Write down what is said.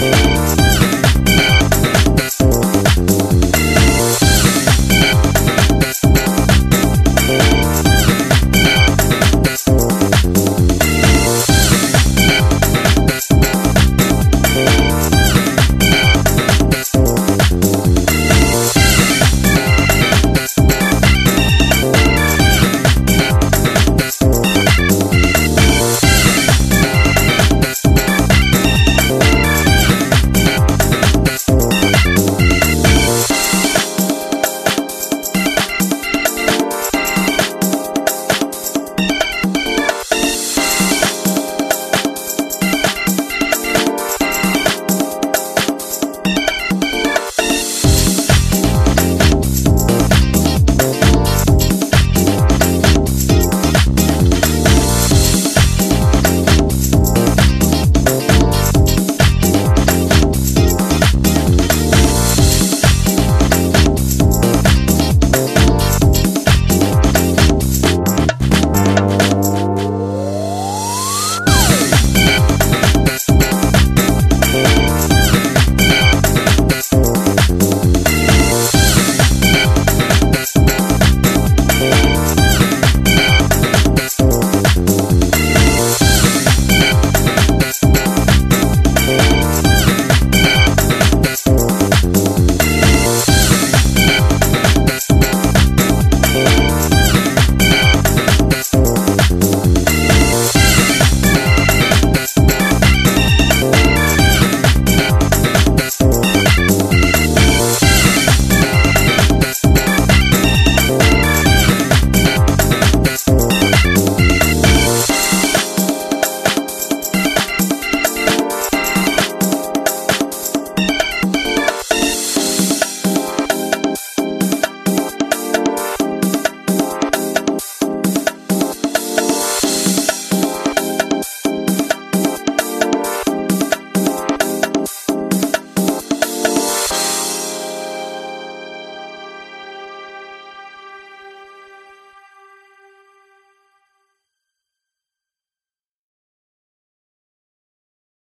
Música